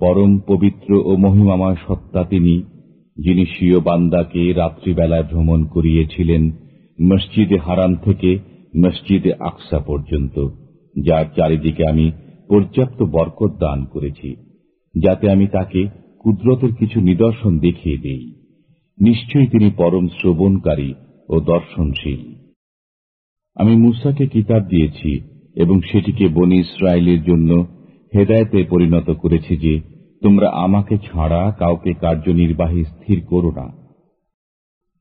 পরম পবিত্র ও মহিমাময় সত্তা তিনি, যিনি স্বীয় বান্দাকে রাত্রিবেলায় ভ্রমণ করিয়েছিলেন মসজিদে হারাম থেকে মসজিদে আকসা পর্যন্ত, যার চারিদিকে আমি পর্যাপ্ত বরকত দান করেছি, যাতে আমি তাকে কুদরতের কিছু নিদর্শন দেখিয়ে দেই। নিশ্চয়ই তিনি পরম শ্রবণকারী ও দর্শনশীল। আমি মুসাকে কিতাব দিয়েছি এবং সেটিকে বনি ইসরায়েলের জন্য হেদায়তে পরিণত করেছি যে, তোমরা আমাকে ছাড়া কাউকে কার্যনির্বাহী স্থির করো না।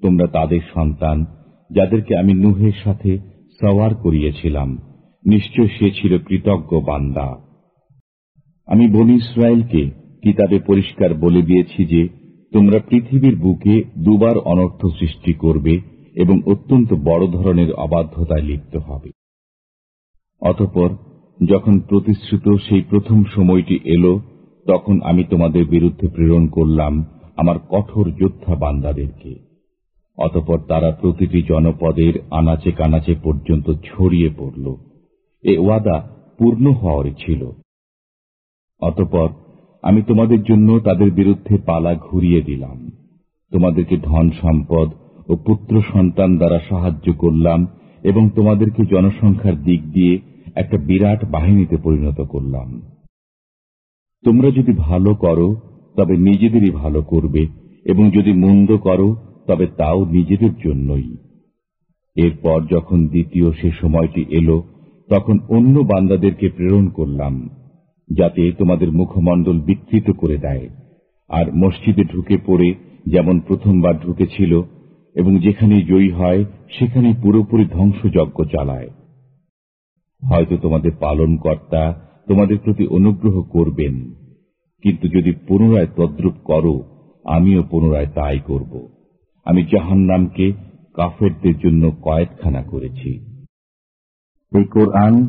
তোমরা তাদের সন্তান, যাদেরকে আমি নুহের সাথে সওয়ার করিয়েছিলাম। নিশ্চয় সে ছিল কৃতজ্ঞ বান্দা। আমি বনি ইসরায়েলকে কিতাবে পরিষ্কার বলে দিয়েছি যে, তোমরা পৃথিবীর বুকে দুবার অনর্থ সৃষ্টি করবে এবং অত্যন্ত বড় ধরনের অবাধ্যতায় লিপ্ত হবে। অতপর যখন প্রতিশ্রুত সেই প্রথম সময়টি এলো, তখন আমি তোমাদের বিরুদ্ধে প্রেরণ করলাম আমার কঠোর যোদ্ধা বান্দাদেরকে। অতপর তারা প্রতিটি জনপদের আনাচে কানাচে পর্যন্ত ছড়িয়ে পড়ল। এ ওয়াদা পূর্ণ হওয়ার ছিল। অতপর আমি তোমাদের জন্য তাদের বিরুদ্ধে পালা ঘুরিয়ে দিলাম। তোমাদেরকে ধন সম্পদ ও পুত্র সন্তান দ্বারা সাহায্য করলাম এবং তোমাদেরকে জনসংখ্যার দিক দিয়ে একটা বিরাট বাহিনীতে পরিণত করলাম। তোমরা যদি ভালো করো, তবে নিজেদেরই ভালো করবে, এবং যদি মন্দ করো, তবে তাও নিজেদের জন্যই। এরপর যখন দ্বিতীয় সে সময়টি এলো, তখন অন্য বান্দাদেরকে প্রেরণ করলাম, যাতে তোমাদের মুখমণ্ডল বিকৃত করে দেয়, আর মসজিদে ঢুকে পড়ে যেমন প্রথমবার ঢুকেছিল, এবং যেখানে জয়ী হয় সেখানে পুরোপুরি ধ্বংসযজ্ঞ চালায়। হয়তো তোমাদের পালন কর্তা তোমাদের প্রতি অনুগ্রহ করবেন। কিন্তু যদি পুনরায় তদ্রুপ করো, আমিও পুনরায় তাই করব। আমি জাহান নামকে কাফেরদের জন্য কয়েকখানা করেছি। এই কোরআন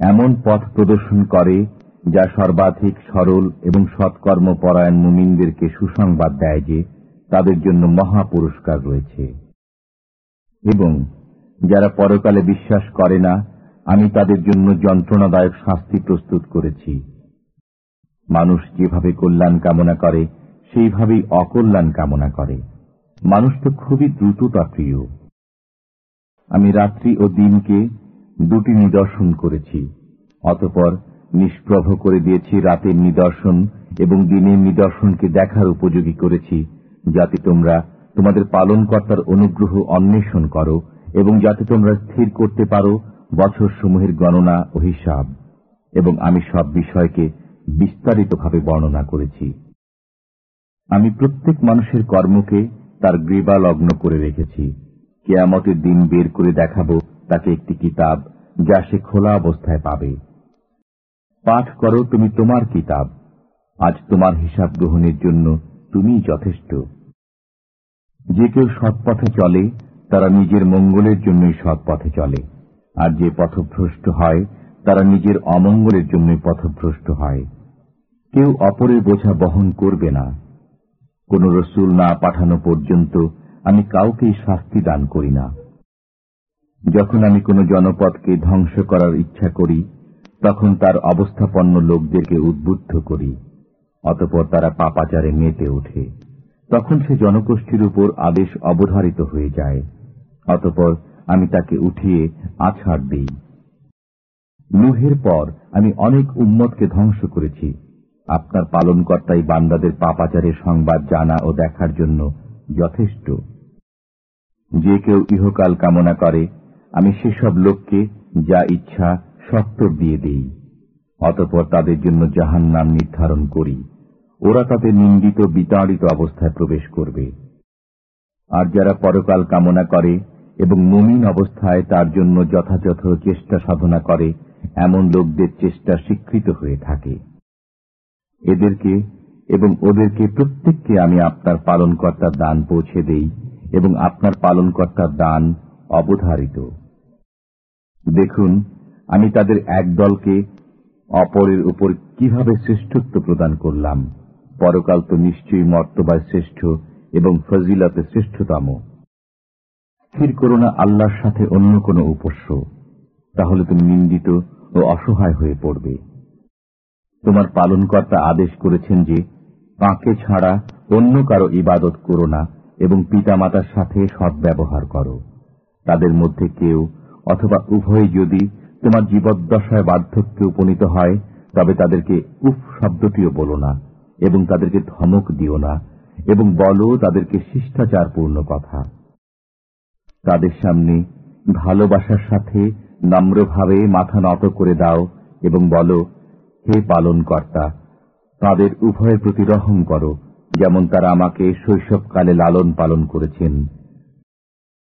এমন পথ প্রদর্শন করে, যা সর্বাধিক সরল এবং সৎকর্ম পরায়ণ মুমিনদেরকে সুসংবাদ দেয় যে তাদের জন্য মহা পুরস্কার রয়েছে। এবং যারা পরকালে বিশ্বাস করে না আমি তাদের জন্য যন্ত্রণাদায়ক শাস্তি প্রস্তুত করেছি। মানুষ যেভাবে কল্যাণ কামনা করে, সেইভাবেই অকল্যাণ কামনা করে। মানুষ তো খুবই দ্রুততা প্রিয়। আমি রাত্রি ও দিনকে দুটি নিদর্শন করেছি। অতপর নিষ্প্রভ করে দিয়েছি রাতের নিদর্শন এবং দিনের নিদর্শনকে দেখার উপযোগী করেছি, যাতে তোমরা তোমাদের পালনকর্তার অনুগ্রহ অন্বেষণ করো এবং যাতে তোমরা স্থির করতে পারো বছর সমূহের গণনা ও হিসাব, এবং আমি সব বিষয়কে বিস্তারিতভাবে বর্ণনা করেছি। আমি প্রত্যেক মানুষের কর্মকে তার গ্রীবা লগ্ন করে রেখেছি। কেয়ামতের দিন বের করে দেখাবো তাকে একটি কিতাব যা সে খোলা অবস্থায় পাবে। পাঠ করো তুমি তোমার কিতাব। আজ তোমার হিসাব গ্রহণের জন্য তুমি যথেষ্ট। যে কেউ সৎপথে চলে, তারা নিজের মঙ্গলের জন্যই সৎপথে চলে। আর যে পথভ্রষ্ট হয়, তারা নিজের অমঙ্গলের জন্য পথভ্রষ্ট হয়। কেউ অপরের বোঝা বহন করবে না। কোন রসুল না পাঠানো পর্যন্ত আমি কাউকেই শাস্তি দান করি না। যখন আমি কোন জনপদকে ধ্বংস করার ইচ্ছা করি, তখন তার অবস্থাপন্ন লোকদেরকে উদ্বুদ্ধ করি, অতপর তারা পাপাচারে মেতে ওঠে। তখন সে জনগোষ্ঠীর উপর আদেশ অবধারিত হয়ে যায়। অতপর আমি তাকে উঠিয়ে আছাড় দিই। নুহের পর আমি অনেক উম্মতকে ধ্বংস করেছি। আপনার পালনকর্তাই বান্দাদের পাপাচারের সংবাদ জানা ও দেখার জন্য যথেষ্ট। যে কেউ ইহকাল কামনা করে, আমি সেসব লোককে যা ইচ্ছা সত্তর দিয়ে দিই। অতপর তাদের জন্য জাহান নাম নির্ধারণ করি। ওরা তাদের নিন্দিত, বিতাড়িত অবস্থায় প্রবেশ করবে। আর যারা পরকাল কামনা করে এবং নমিন অবস্থায় তার জন্য যথাযথ চেষ্টা সাধনা করে, এমন লোকদের চেষ্টা স্বীকৃত হয়ে থাকে। এদেরকে এবং ওদেরকে প্রত্যেককে আমি আপনার পালনকর্তার দান পৌঁছে দেই এবং আপনার পালনকর্তার দান অবধারিত। দেখুন, আমি তাদের এক দলকে অপরের উপর কীভাবে শ্রেষ্ঠত্ব প্রদান করলাম। পরকাল তো নিশ্চয়ই মর্তবায় শ্রেষ্ঠ এবং ফজিলাতে শ্রেষ্ঠতম। স্থির করো না আল্লাহর সাথে অন্য কোনো উপস্য, তাহলে তুমি নিন্দিত ও অসহায় হয়ে পড়বে। তোমার পালনকর্তা আদেশ করেছেন যে তাঁকে ছাড়া অন্য কারও ইবাদত করো না এবং পিতামাতার সাথে সদ্ব্যবহার করো। তাদের মধ্যে কেউ অথবা উভয় যদি তোমার জীবদ্দশায় বার্ধক্যে উপনীত হয়, তবে তাদেরকে উফ শব্দটিও বলো না এবং তাদেরকে ধমক দিও না এবং বলো তাদেরকে শিষ্টাচারপূর্ণ কথা। তাদের সামনে ভালোবাসার সাথে নম্রভাবে মাথা নত করে দাও এবং বলো, হে পালন কর্তা তাদের উভয়ের প্রতি রহম করো, যেমন তারা আমাকে শৈশবকালে লালন পালন করেছেন।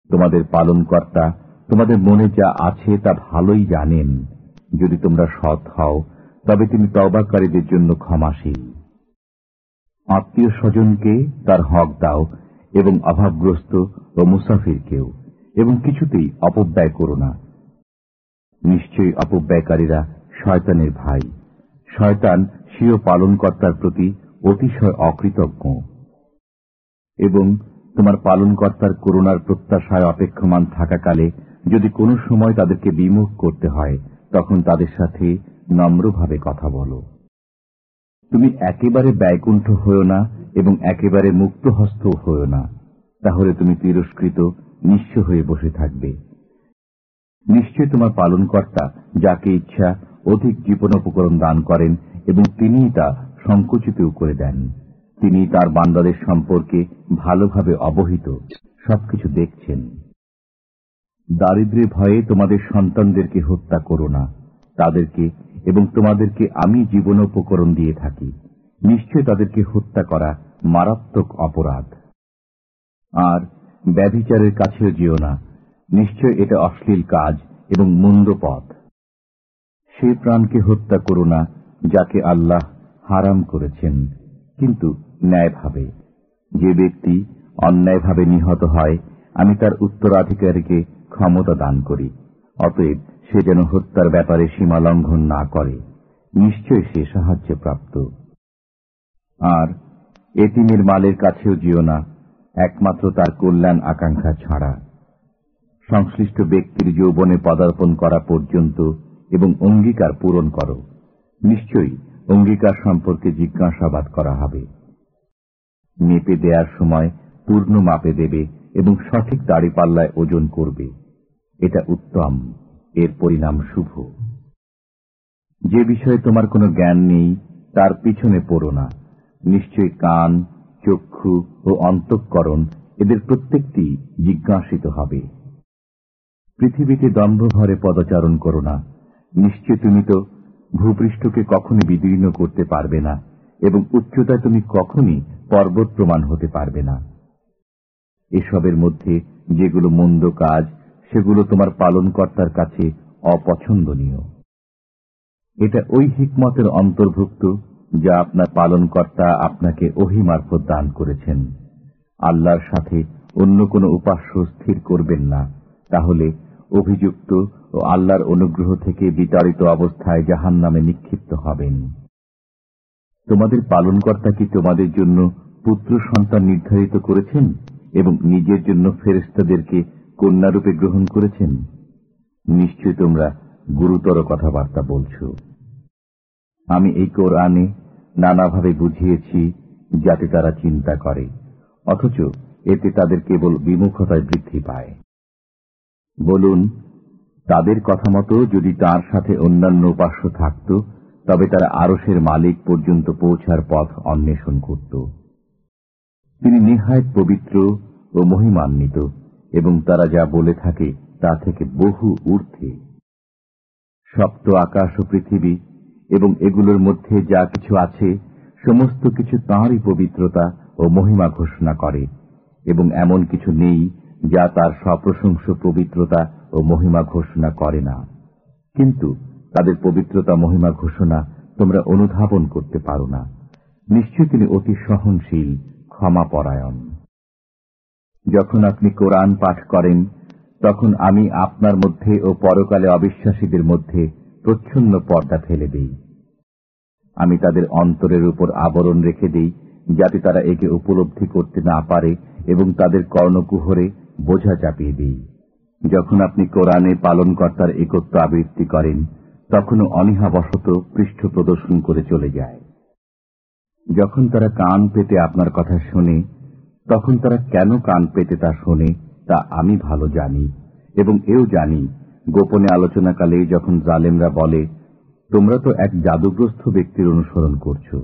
তোমাদের পালন কর্তা তোমাদের মনে যা আছে তা ভালোই জানেন। যদি তোমরা সৎ হও, তবে তিনি তবাকারীদের জন্য ক্ষমাশীল। আত্মীয় স্বজনকে তার হক দাও এবং অভাবগ্রস্ত ও মুসাফিরকেও। এবং কিছুতেই অপব্যয় করো না। নিশ্চয়ই অপব্যয়কারীরা শয়তানের ভাই। শয়তান স্বীয় পালনকর্তার প্রতি অতিশয় অকৃতজ্ঞ। এবং তোমার পালনকর্তার করুণার প্রত্যাশায় অপেক্ষমান থাকাকালে যদি কোনো সময় তাদেরকে বিমুখ করতে হয়, তখন তাদের সাথে নম্রভাবে কথা বলো। তুমি একেবারে ব্যয়কুণ্ঠ হও না এবং একেবারে মুক্তহস্ত হও না। তাহলে তুমি তিরস্কৃত নিঃস্ব হয়ে বসে থাকবে। নিশ্চয় তোমার পালনকর্তা যাকে ইচ্ছা অধিক জীবনোপকরণ দান করেন এবং তিনিই তা সংকুচিতও করে দেন। তিনি তার বান্দাদের সম্পর্কে ভালোভাবে অবহিত, সবকিছু দেখছেন। দারিদ্র্যে ভয়ে তোমাদের সন্তানদেরকে হত্যা করো না। তাদেরকে এবং তোমাদেরকে আমি জীবন উপকরণ দিয়ে থাকি। নিশ্চয় তাদেরকে হত্যা করা মারাত্মক অপরাধ। আর ব্যভিচারের কাছেও যেও না। নিশ্চয় এটা অশ্লীল কাজ এবং মন্দ পথ। সে প্রাণকে হত্যা করো না, যাকে আল্লাহ হারাম করেছেন। কিন্তু ন্যায়ভাবে, যে ব্যক্তি অন্যায়ভাবে নিহত হয়, আমি তার উত্তরাধিকারীকে ক্ষমতা দান করি। অতএব সে যেন হত্যার ব্যাপারে সীমা লঙ্ঘন না করে। নিশ্চয় সে সাহায্য প্রাপ্ত আর এতিমের মালের কাছেও যেও না একমাত্র তার কল্যাণ আকাঙ্ক্ষা ছাড়া। সংশ্লিষ্ট ব্যক্তির যৌবনে পদার্পণ করা পর্যন্ত এবং অঙ্গীকার পূরণ করো। নিশ্চয়ই অঙ্গীকার সম্পর্কে জিজ্ঞাসাবাদ করা হবে। মেপে দেওয়ার সময় পূর্ণ মাপে দেবে এবং সঠিক দাড়িপাল্লায় ওজন করবে। এটা উত্তম। এর পরিণাম শুভ। যে বিষয়ে তোমার কোনো জ্ঞান নেই, তার পিছনে পড়ো না। নিশ্চয় কান চক্ষু ও অন্তঃকরণ এদের প্রত্যেকটি জিজ্ঞাসিত হবে। পৃথিবীতে দম্ভ ভরে পদচারণ করো না। নিশ্চয় তুমি তো ভূপৃষ্ঠকে কখনই বিদীর্ণ করতে পারবে না এবং উচ্চতায় তুমি কখনই পর্বত প্রমাণ হতে পারবে না। এসবের মধ্যে যেগুলো মন্দ কাজ, সেগুলো তোমার পালনকর্তার কাছে অপছন্দনীয়। এটা ওই হিকমতের অন্তর্ভুক্ত যা আপনার পালনকর্তা আপনাকে ওহি মারফত দান করেছেন। আল্লাহর সাথে অন্য কোনো উপাস্য স্থির করবেন না। তাহলে অভিযুক্ত ও আল্লাহর অনুগ্রহ থেকে বিতাড়িত অবস্থায় জাহান নামে নিক্ষিপ্ত হবেন। তোমাদের পালনকর্তা কি তোমাদের জন্য পুত্র সন্তান নির্ধারিত করেছেন এবং নিজের জন্য ফেরেস্তাদেরকে কন্যারূপে গ্রহণ করেছেন? নিশ্চয় তোমরা গুরুতর কথাবার্তা বলছ। আমি এই কোরআনে নানাভাবে বুঝিয়েছি যাতে তারা চিন্তা করে, অথচ এতে তাদের কেবল বিমুখতায় বৃদ্ধি পায়। বলুন, তাদের কথা মতো যদি তার সাথে অন্যান্য উপাস্য থাকত, তবে তারা আরসের মালিক পর্যন্ত পৌঁছার পথ অন্বেষণ করত। তিনি নিহায়ত পবিত্র ও মহিমান্বিত, এবং তারা যা বলে থাকে তা থেকে বহু ঊর্ধ্বে। সপ্ত আকাশ ও পৃথিবী এবং এগুলোর মধ্যে যা কিছু আছে, সমস্ত কিছু তাঁরই পবিত্রতা ও মহিমা ঘোষণা করে, এবং এমন কিছু নেই যা তার সপ্রশংস পবিত্রতা ও মহিমা ঘোষণা করে না। কিন্তু তাদের পবিত্রতা মহিমা ঘোষণা তোমরা অনুধাবন করতে পারো না। নিশ্চয় তিনি অতি সহনশীল, ক্ষমাপরায়ণ। যখন আপনি কোরআন পাঠ করেন, তখন আমি আপনার মধ্যে ও পরকালে অবিশ্বাসীদের মধ্যে প্রচ্ছন্ন পর্দা ফেলে দিই। আমি তাদের অন্তরের উপর আবরণ রেখে দিই, যাতে তারা একে উপলব্ধি করতে না পারে এবং তাদের কর্ণকুহরে বোঝা চাপিয়ে দিই। যখন আপনি কোরআনে পালনকর্তার একত্ব আবৃত্তি করেন, তখনও অনীহাবশত পৃষ্ঠ প্রদর্শন করে চলে যায়। যখন তারা কান পেতে আপনার কথা শোনে, তখন তারা কেন কান পেতে তা শোনে, তা আমি ভালো জানি এবং এও জানি গোপনে আলোচনাকালে যখন জালেমরা বলে, তোমরা তো এক জাদুগ্রস্ত ব্যক্তির অনুসরণ করছ।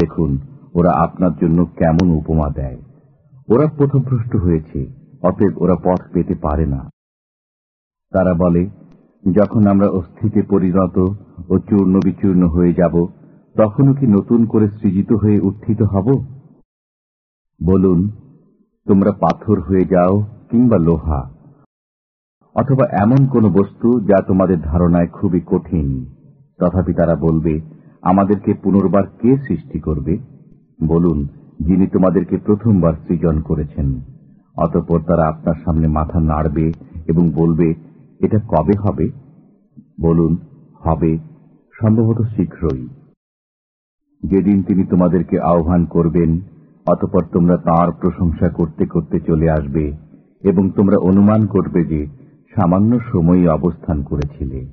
দেখুন, ওরা আপনার জন্য কেমন উপমা দেয়। ওরা পথভ্রষ্ট হয়েছে, অতএব ওরা পথ পেতে পারে না। তারা বলে, যখন আমরা অস্থিতে পরিণত ও চূর্ণ বিচূর্ণ হয়ে যাব, তখনও কি নতুন করে সৃজিত হয়ে উত্থিত হব? বলুন, তোমরা পাথর হয়ে যাও কিংবা লোহা অথবা এমন কোন বস্তু যা তোমাদের ধারণায় খুবই কঠিন। তথাপি তারা বলবে, আমাদেরকে পুনর্বার কে সৃষ্টি করবে? বলুন, যিনি তোমাদেরকে প্রথমবার সৃজন করেছেন। অতঃপর তারা আপনার সামনে মাথা নাড়বে এবং বলবে, এটা কবে হবে? বলুন, হবে সম্ভবত শীঘ্রই। যেদিন তিনি তোমাদেরকে আহ্বান করবেন, অতপর তোমরা তাঁর প্রশংসা করতে করতে চলে আসবে এবং তোমরা অনুমান করবে যে সামান্য সময়ই অবস্থান করেছিলে।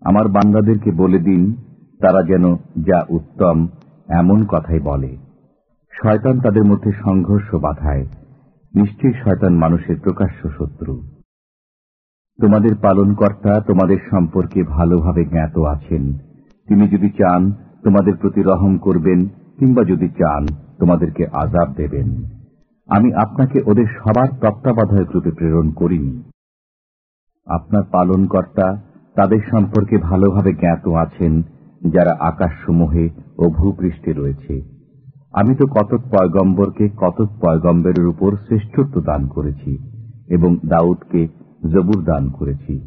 আমার বান্দাদেরকে বলে দিন, তারা যেন যা উত্তম, এমন কথাই বলে। শয়তান তাদের মধ্যে সংঘর্ষ বাধায়। নিশ্চয়ই শয়তান মানুষের প্রকাশ্য শত্রু। তোমাদের পালনকর্তা তোমাদের সম্পর্কে ভালোভাবে জ্ঞাত আছেন। তিনি যদি চান, তোমাদের প্রতি রহম করবেন, কিংবা যদি চান, তোমাদেরকে আজাব দেবেন। আমি আপনাকে ওদের সবার তত্ত্বাবধায়ক রূপে প্রেরণ করিনি। আপনার পালনকর্তা তাদের সম্পর্কে ভালোভাবে জ্ঞাত আছেন, যারা আকাশসমূহে ও ভূপৃষ্ঠে রয়েছে। আমি তো কতক পয়গম্বরকে কতক পয়গম্বরের উপর শ্রেষ্ঠত্ব দান করেছি এবং দাউদকে জবুর দান করেছি।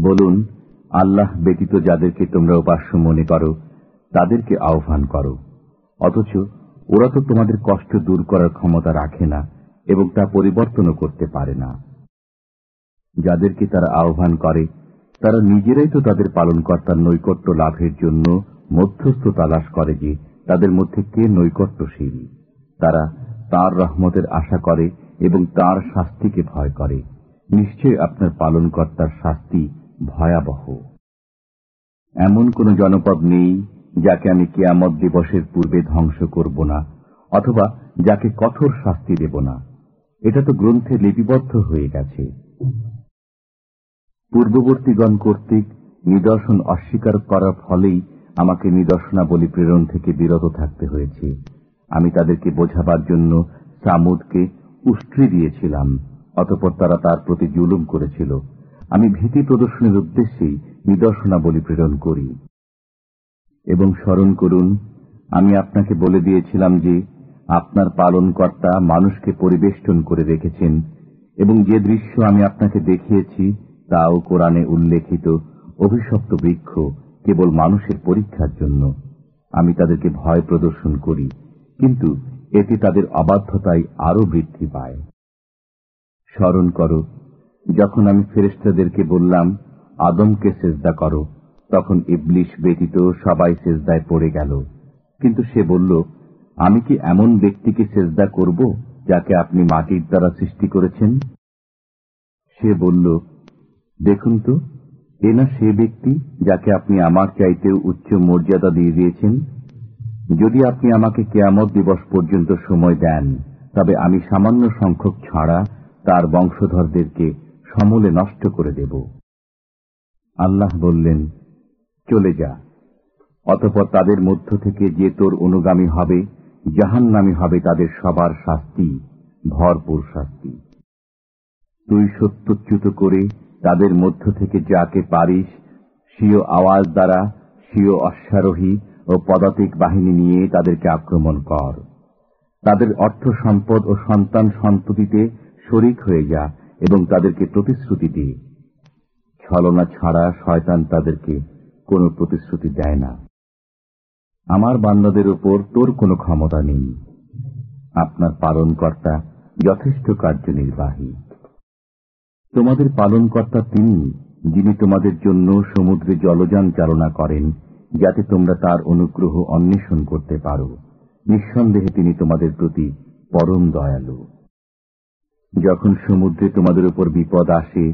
বলুন, আল্লাহ ব্যতীত যাদেরকে তোমরা উপাস্য মনে করো, তাদেরকে আহ্বান করো। অথচ ওরা তো তোমাদের কষ্ট দূর করার ক্ষমতা রাখে না এবং তা পরিবর্তনও করতে পারে না। যাদেরকে তারা আহ্বান করে, তারা নিজেরাই তো তাদের পালনকর্তার নৈকট্য লাভের জন্য মধ্যস্থ তালাশ করে যে তাদের মধ্যে কে নৈকট্যশীল। তারা তার রহমতের আশা করে এবং তার শাস্তিকে ভয় করে। নিশ্চয় আপনার পালনকর্তার শাস্তি ভয়াবহ। এমন কোন জনপদ নেই যাকে আমি কেয়ামত দিবসের পূর্বে ধ্বংস করব না, অথবা যাকে কঠোর শাস্তি দেব না। এটা তো গ্রন্থে লিপিবদ্ধ হয়ে গেছে। পূর্ববর্তীগণ কর্তৃক নিদর্শন অস্বীকার করার ফলেই আমাকে নিদর্শনাবলী প্রেরণ থেকে বিরত থাকতে হয়েছে। আমি তাদেরকে বোঝাবার জন্য সামুদকে উষ্ট্রি দিয়েছিলাম, অতপর তারা তার প্রতি জুলুম করেছিল। আমি ভীতি প্রদর্শনের উদ্দেশ্যেই নিদর্শনাবলী প্রেরণ করি। এবং স্মরণ করুন, আমি আপনাকে বলে দিয়েছিলাম যে আপনার পালনকর্তা মানুষকে পরিবেষ্টন করে রেখেছেন, এবং যে দৃশ্য আমি আপনাকে দেখিয়েছি তাও কোরআনে উল্লেখিত অভিশপ্ত বৃক্ষ কেবল মানুষের পরীক্ষার জন্য। আমি তাদেরকে ভয় প্রদর্শন করি, কিন্তু এতে তাদের অবাধ্যতাই আরও বৃদ্ধি পায়। স্মরণ করো, যখন আমি ফেরেস্তাদেরকে বললাম, আদমকে সেজদা করো, তখন ইবলিশ ব্যতীত সবাই সেজদায় পড়ে গেল। কিন্তু সে বলল, আমি কি এমন ব্যক্তিকে সেজদা করব যাকে আপনি মাটির দ্বারা সৃষ্টি করেছেন? সে বলল দেখুন তো, এ না সে ব্যক্তি যাকে আপনি আমার চাইতেও উচ্চ মর্যাদা দিয়ে দিয়েছেন? যদি আপনি আমাকে কেয়ামত দিবস পর্যন্ত সময় দেন, তবে আমি সামান্য সংখ্যক ছাড়া তার বংশধরদেরকে সমূলে নষ্ট করে দেব। আল্লাহ বললেন, চলে যা। অতপর তাদের মধ্য থেকে যে তোর অনুগামী হবে জাহান নামী হবে তাদের সবার শাস্তি, ভরপুর শাস্তি। তুই সত্যচ্যুত করে তাদের মধ্য থেকে যাকে পারিস, স্বীয় আওয়াজ দ্বারা স্বীয় অশ্বারোহী ও পদাতিক বাহিনী নিয়ে তাদেরকে আক্রমণ কর। তাদের অর্থ সম্পদ ও সন্তান সন্ততিতে শরিক হয়ে যা এবং তাদেরকে প্রতিশ্রুতি দিয়ে ছলনা ছাড়া শয়তান তাদেরকে কোনো প্রতিশ্রুতি দেয় না। আমার বান্দাদের উপর তোর কোনো ক্ষমতা নেই। আপনার পালনকর্তা যথেষ্ট কার্যনির্বাহী। তোমাদের পালনকর্তা তিনি, যিনি তোমাদের জন্য সমুদ্রে জলযান চালনা করেন, যাতে তোমরা তার অনুগ্রহ অন্বেষণ করতে পারো। নিঃসন্দেহে তিনি তোমাদের প্রতি পরম দয়ালু। যখন সমুদ্রে তোমাদের উপর বিপদ আসে,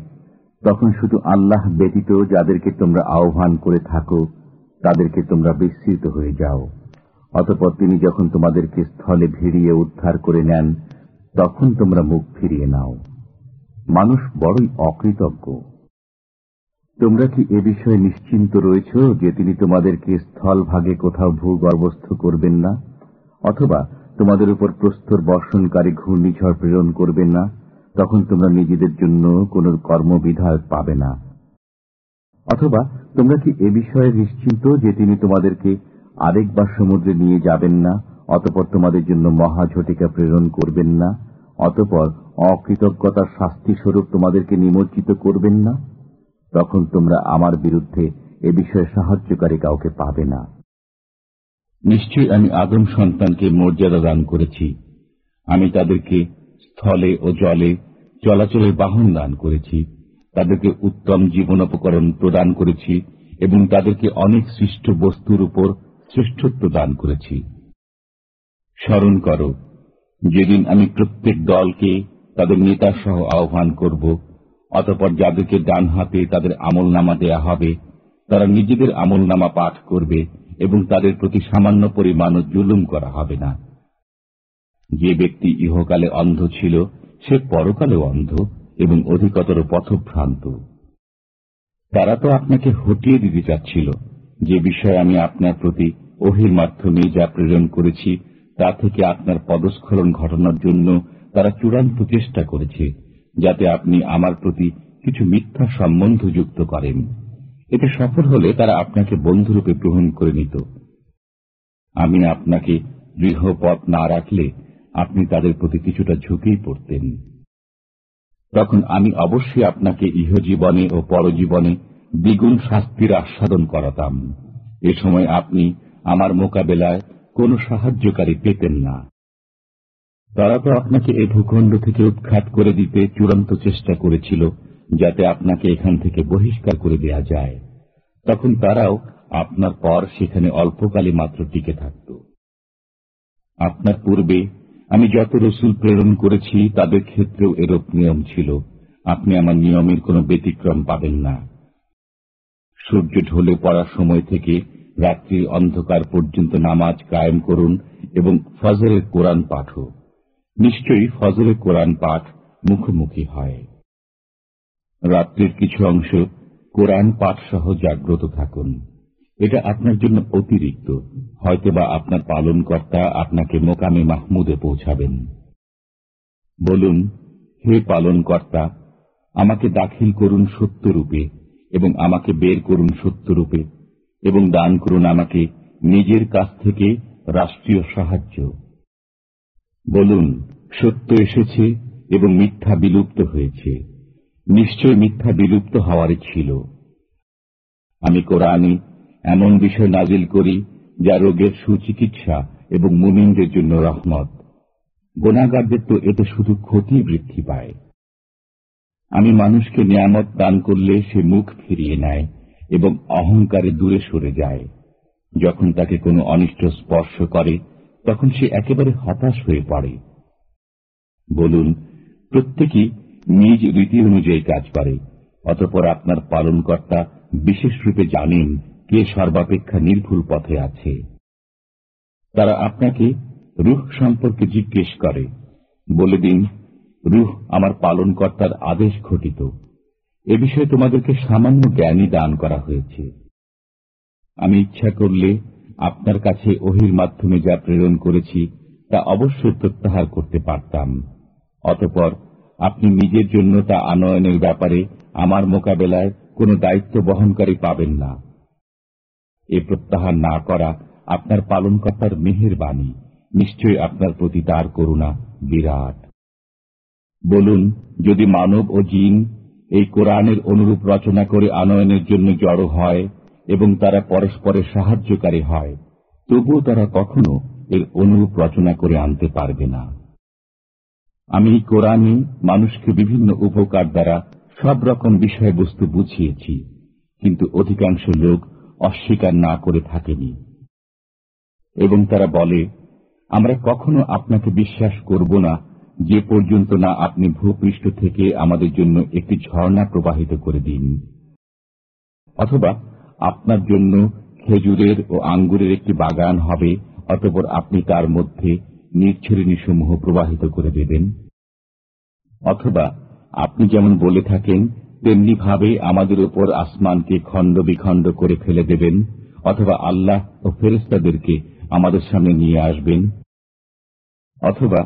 তখন শুধু আল্লাহ ব্যতীত যাদেরকে তোমরা আহ্বান করে থাকো, তাদেরকে তোমরা বিস্মৃত হয়ে যাও। অতপর তিনি যখন তোমাদেরকে স্থলে ভিড়িয়ে উদ্ধার করে নেন, তখন তোমরা মুখ ফিরিয়ে নাও। মানুষ বড়ই অকৃতজ্ঞ। তোমরা কি এ বিষয়ে নিশ্চিন্ত রয়েছ যে তিনি তোমাদেরকে স্থল ভাগে কোথাও ভূগর্ভস্থ করবেন না? অথবা তোমাদের উপর প্রস্তর বর্ষণকারী ঘূর্ণিঝড় প্রেরণ করবেন না? তখন তোমরা নিজেদের জন্য কোন কর্মবিধায়ক পাবে না। অথবা তোমরা কি এ বিষয়ে নিশ্চিন্ত যে তিনি তোমাদেরকে আরেকবার সমুদ্রে নিয়ে যাবেন না, অতপর তোমাদের জন্য মহাঝটিকা প্রেরণ করবেন না, অতপর অকৃতজ্ঞতার শাস্তি স্বরূপ তোমাদেরকে নিমজ্জিত করবেন না? তখন তোমরা আমার বিরুদ্ধে এ বিষয়ে সাহায্যকারী কাউকে পাবে না। নিশ্চয়ই আমি আদম সন্তানকে মর্যাদা দান করেছি। আমি তাদেরকে স্থলে ও জলে চলাচলের বাহন দান করেছি। তাদেরকে উত্তম জীবনোপকরণ প্রদান করেছি এবং তাদেরকে অনেক সৃষ্ট বস্তুর উপর শ্রেষ্ঠত্ব দান করেছি। স্মরণ করো, যেদিন আমি প্রত্যেক দলকে তাদের নেতা সহ আহ্বান করব। অতপর যাদেরকে ডান হাতে তাদের আমল নামা দেয়া হবে, তারা নিজেদের আমল নামা পাঠ করবে এবং তাদের প্রতি সামান্য পরিমাণ জুলুম করা হবে না। যে ব্যক্তি ইহকালে অন্ধ ছিল, সে পরকালেও অন্ধ এবং অধিকতর পথভ্রান্ত। তারা তো আপনাকে হটিয়ে দিতে চাচ্ছিল। যে বিষয়ে আমি আপনার প্রতি ওহির মাধ্যমে যা প্রেরণ করেছি, তা থেকে আপনার পদস্খলন ঘটানোর জন্য তারা চূড়ান্ত চেষ্টা করেছে যাতে আপনি আমার প্রতি কিছু মিথ্যা সম্বন্ধ যুক্ত করেন। এতে সফল হলে তারা আপনাকে বন্ধুরূপে গ্রহণ করে নিত। আমি আপনাকে গৃহপথ না রাখলে আপনি তাদের প্রতি কিছুটা ঝুঁকেই পড়তেন। তখন আমি অবশ্যই আপনাকে ইহজীবনে ও পরজীবনে দ্বিগুণ শাস্তির আস্বাদন করাতাম। এ সময় আপনি আমার মোকাবেলায় কোনো সাহায্যকারী পেতেন না। তারা তো আপনাকে এ ভূখণ্ড থেকে উৎখাত করে দিতে চূড়ান্ত চেষ্টা করেছিল, যাতে আপনাকে এখান থেকে বহিষ্কার করে দেয়া যায়। তখন তারাও আপনার পর সেখানে অল্পকালে মাত্র টিকে থাকত। আপনার পূর্বে আমি যত রসুল প্রেরণ করেছি, তাদের ক্ষেত্রেও এরূপ নিয়ম ছিল। আপনি আমার নিয়মের কোনো ব্যতিক্রম পাবেন না। সূর্য ঢলে পড়ার সময় থেকে রাত্রির অন্ধকার পর্যন্ত নামাজ কায়েম করুন এবং ফজরের কোরআন পাঠও নিশ্চয়ই ফজরের কোরআন পাঠ মুখোমুখি হয়। রাত্রির কিছু অংশ কোরআন পাঠ সহ জাগ্রত থাকুন। এটা আপনার জন্য অতিরিক্ত। হয়তোবা আপনার পালনকর্তা আপনাকে মোকামে মাহমুদে পৌঁছাবেন। বলুন, হে পালনকর্তা, আমাকে দাখিল করুন সত্যরূপে এবং আমাকে বের করুন সত্যরূপে এবং দান করুন আমাকে নিজের কাছ থেকে রাষ্ট্রীয় সাহায্য। বলুন, সত্য এসেছে এবং মিথ্যা বিলুপ্ত হয়েছে। নিশ্চয় মিথ্যা বিলুপ্ত হওয়ারই ছিল। আমি কোরআনে এমন বিষয় নাজিল করি, যা রোগের সুচিকিৎসা এবং মুমিনদের জন্য রহমত। গোনাগারদের তো এতে শুধু ক্ষতি বৃদ্ধি পায়। আমি মানুষকে নিয়ামত দান করলে সে মুখ ফিরিয়ে নেয় এবং অহংকারে দূরে সরে যায়। যখন তাকে কোনো অনিষ্ট স্পর্শ করে তখন সে একেবারে হতাশ হয়ে পড়ে। বলুন, প্রত্যেকেই নিজ রীতি অনুযায়ী কাজ করে, অতপর আপনার পালনকর্তা বিশেষ রূপে জানেন কে সর্বাপেক্ষা নির্ভুল পথে আছে। তারা আপনাকে রুহ সম্পর্কে জিজ্ঞেস করে, বলে দিন, রুহ আমার পালনকর্তার আদেশ ঘটিত। এ বিষয়ে তোমাদেরকে সামান্য জ্ঞানই দান করা হয়েছে। আমি ইচ্ছা করলে আপনার কাছে ওহির মাধ্যমে যা প্রেরণ করেছি, তা অবশ্যই প্রত্যাহার করতে পারতাম। অতপর আপনি নিজের জন্য তা আনয়নের ব্যাপারে আমার মোকাবেলায় কোনো দায়িত্ব বহনকারী পাবেন না। এ প্রত্যাহার না করা আপনার পালনকর্তার মেহের বাণী নিশ্চয়ই আপনার প্রতি তার করুণা বিরাট। বলুন, যদি মানব ও জিন এই কোরআনের অনুরূপ রচনা করে আনয়নের জন্য জড়ো হয় এবং তারা পরস্পরের সাহায্যকারী হয়, তবুও তারা কখনো এর অনুরূপ রচনা করে আনতে পারবে না। আমি কোরআনে মানুষকে বিভিন্ন উপকার দ্বারা সব রকম বিষয়বস্তু বুঝিয়েছি, কিন্তু অধিকাংশ লোক অস্বীকার না করে থাকেনি। এবং তারা বলে, আমরা কখনো আপনাকে বিশ্বাস করব না, যে পর্যন্ত না আপনি ভূপৃষ্ঠ থেকে আমাদের জন্য একটি ঝর্ণা প্রবাহিত করে দিন। অথবা আপনার জন্য খেজুরের ও আঙ্গুরের একটি বাগান হবে, অতপর আপনি তার মধ্যে নির্ছরিণীসমূহ প্রবাহিত করে দেবেন। অথবা আপনি যেমন বলে থাকেন তেমনি ভাবে আমাদের উপর আসমানকে খণ্ড বিখণ্ড করে ফেলে দেবেন, অথবা আল্লাহ ও ফেরেস্তাদেরকে আমাদের সামনে নিয়ে আসবেন। অথবা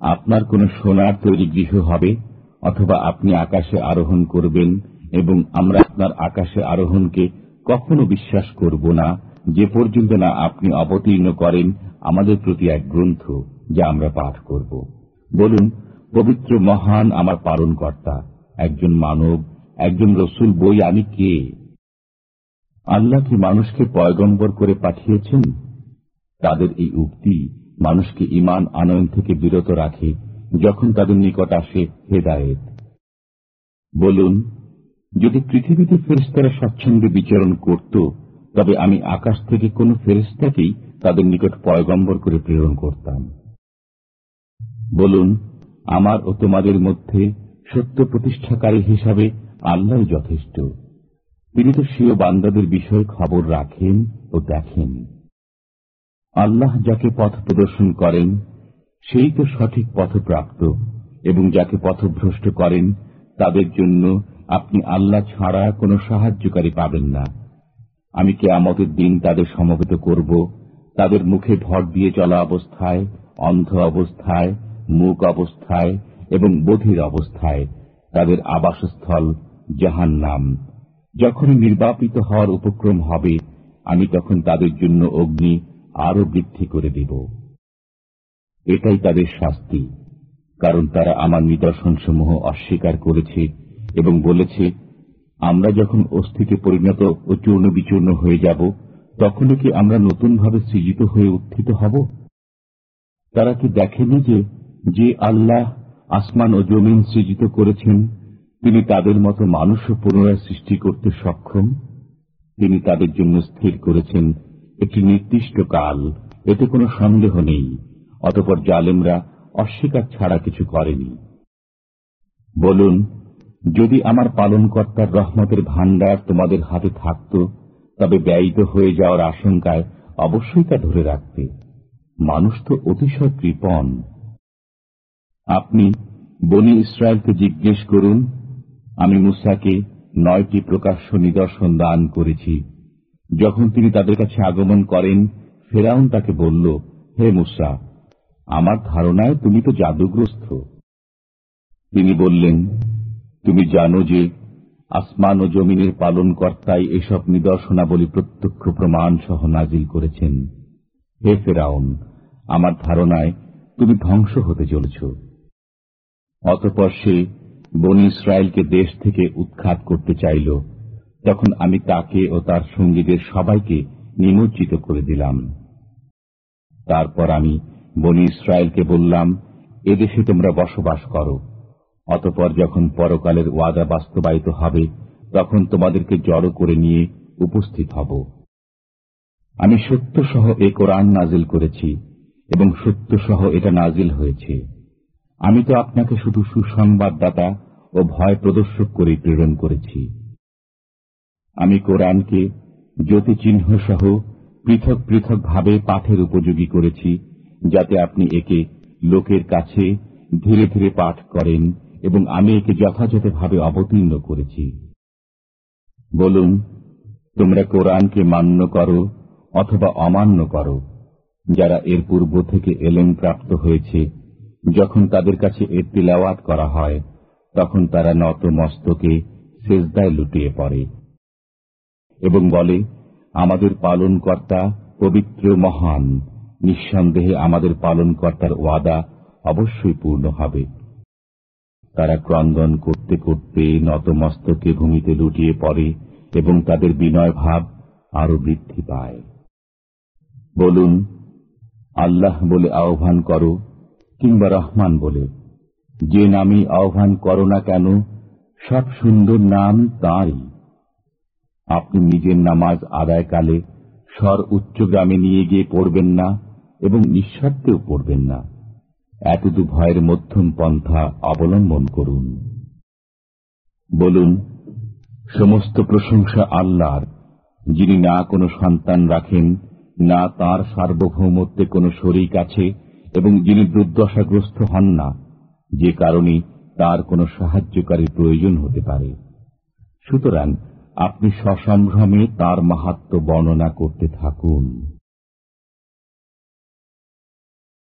আপনার কোন সোনার তৈরি গৃহ হবে, অথবা আপনি আকাশে আরোহণ করবেন এবং আমরা আপনার আকাশে আরোহণকে কখনো বিশ্বাস করব না যে পর্যন্ত না আপনি অবতীর্ণ করেন আমাদের প্রতি এক গ্রন্থ যা আমরা পাঠ করব। বলুন, পবিত্র মহান আমার পালন কর্তা একজন মানব, একজন রসুল বই আমি কে? আল্লাহ কি মানুষকে পয়গম্বর করে পাঠিয়েছেন? তাদের এই উক্তি মানুষকে ইমান আনয়ন থেকে বিরত রাখে যখন তাদের নিকট আসে হেদায়েত। বলুন যদি পৃথিবীতে ফেরেস্তারা স্বচ্ছন্দে বিচরণ করত, তবে আমি আকাশ থেকে কোন ফেরেস্তাকেই তাদের নিকট পয়গম্বর করে প্রেরণ করতাম। বলুন, আমার ও তোমাদের মধ্যে সত্য প্রতিষ্ঠাকারী হিসাবে আল্লাহ যথেষ্ট। তিনি তো স্বীয় বান্দাদের বিষয়ে খবর রাখেন ও দেখেন। আল্লাহ যাকে পথ প্রদর্শন করেন, সেই তো সঠিক পথপ্রাপ্ত, এবং যাকে পথভ্রষ্ট করেন, তাদের জন্য আপনি আল্লাহ ছাড়া কোনো সাহায্যকারী পাবেন না। আমি কে আমাদের দিন তাদের সমবেত করব। তাদের মুখে ভর দিয়ে চলা অবস্থায়, অন্ধ অবস্থায় মুখ অবস্থায় এবং বধির অবস্থায় তাদের আবাসস্থল জাহান নাম যখন নির্বাপিত হওয়ার উপক্রম হবে, আমি তখন তাদের জন্য অগ্নি আরও বৃদ্ধি করে দেব। এটাই তাদের শাস্তি, কারণ তারা আমার নিদর্শনসমূহ অস্বীকার করেছে এবং বলেছে, আমরা যখন অস্থিতে পরিণত ও চূর্ণ বিচূর্ণ হয়ে যাব, তখনও কি আমরা নতুনভাবে সৃজিত হয়ে উত্থিত হব? তারা কি দেখেনি যে যে আল্লাহ আসমান ও জমিন সৃজিত করেছেন, তিনি তাদের মতো মানুষও পুনরায় সৃষ্টি করতে সক্ষম? তিনি তাদের জন্য স্থির করেছেন, একটি নির্দিষ্ট কাল, এতে কোনো সন্দেহ নেই, অতপর জালেমরা অস্বীকার ছাড়া কিছু করেনি। বলুন যদি আমার পালনকর্তার রহমতের ভাণ্ডার তোমাদের হাতে থাকত, তবে ব্যয়িত হয়ে যাওয়ার আশঙ্কায় অবশ্যই তা ধরে রাখতে। মানুষ তো অতিশয় কৃপণ। আপনি বনি ইসরায়েলকে জিজ্ঞেস করুন, আমি মুসাকে নয়টি প্রকাশ্য নিদর্শন দান করেছি। যখন তিনি তাদের কাছে আগমন করেন, ফেরাউন তাকে বলল, হে মুসা, আমার ধারণায় তুমি তো জাদুগ্রস্ত। তিনি বললেন তুমি জানো যে আসমান ও জমিনের পালন কর্তাই এসব নিদর্শনাবলী প্রত্যক্ষ প্রমাণ সহ নাজিল করেছেন। হে ফেরাউন, আমার ধারণায় তুমি ধ্বংস হতে চলেছ। অতপর সে বনি ইসরায়েলকে দেশ থেকে উৎখাত করতে চাইল। তখন আমি তাকে ও তার সঙ্গীদের সবাইকে নিমজ্জিত করে দিলাম। তারপর আমি বনি ইসরায়েলকে বললাম এদেশে তোমরা বসবাস করো। অতপর যখন পরকালের ওয়াদা বাস্তবায়িত হবে, তখন তোমাদেরকে জড়ো করে নিয়ে উপস্থিত হব। আমি সত্য সহ এ কোরআন নাজিল করেছি এবং সত্য সহ এটা নাজিল হয়েছে। আমি তো আপনাকে শুধু সুসংবাদদাতা ও ভয় প্রদর্শক করে প্রেরণ করেছি। আমি কোরআনকে জ্যোতিচিহ্ন সহ পৃথক পৃথক ভাবে পাঠের উপযোগী করেছি, যাতে আপনি একে লোকের কাছে ধীরে ধীরে পাঠ করেন এবং আমি একে যথাযথভাবে অবতীর্ণ করেছি। বলুন, তোমরা কোরআনকে মান্য করো অথবা অমান্য করো, যারা এর পূর্ব থেকে এলেন প্রাপ্ত হয়েছে। যখন তাদের কাছে এর তিলাওয়াত করা হয়, তখন তারা নত মস্তকে সেজদায় লুটিয়ে পড়ে এবং বলে, আমাদের পালন কর্তা পবিত্র মহান। নিঃসন্দেহে আমাদের পালন কর্তার ওয়াদা অবশ্যই পূর্ণ হবে। তারা ক্রন্দন করতে করতে নতমস্তকে ভূমিতে লুটিয়ে পড়ে এবং তাদের বিনয় ভাব আরও বৃদ্ধি পায়। বলুন, আল্লাহ বলে আহ্বান করো কিংবা রহমান বলে, যে নামই আহ্বান করো না কেন, সব সুন্দর নাম তাঁরই। আপনি নিজের নামাজ আদায়কালে স্বর উচ্চগ্রামে নিয়ে গিয়ে পড়বেন না এবং নিঃস্বার্থেও পড়বেন না। এতদু ভয়ের মধ্যম পন্থা অবলম্বন করুন। বলুন, সমস্ত প্রশংসা আল্লাহর, যিনি না কোনো সন্তান রাখেন, না তার সার্বভৌমত্বে কোনো শরিক আছে, এবং যিনি দুর্দশাগ্রস্ত হন না, যে কারণে তার কোনো সাহায্যকারীর প্রয়োজন হতে পারে। সুতরাং আপনি সসম্ভ্রমে তার মাহাত্ম বর্ণনা করতে থাকুন।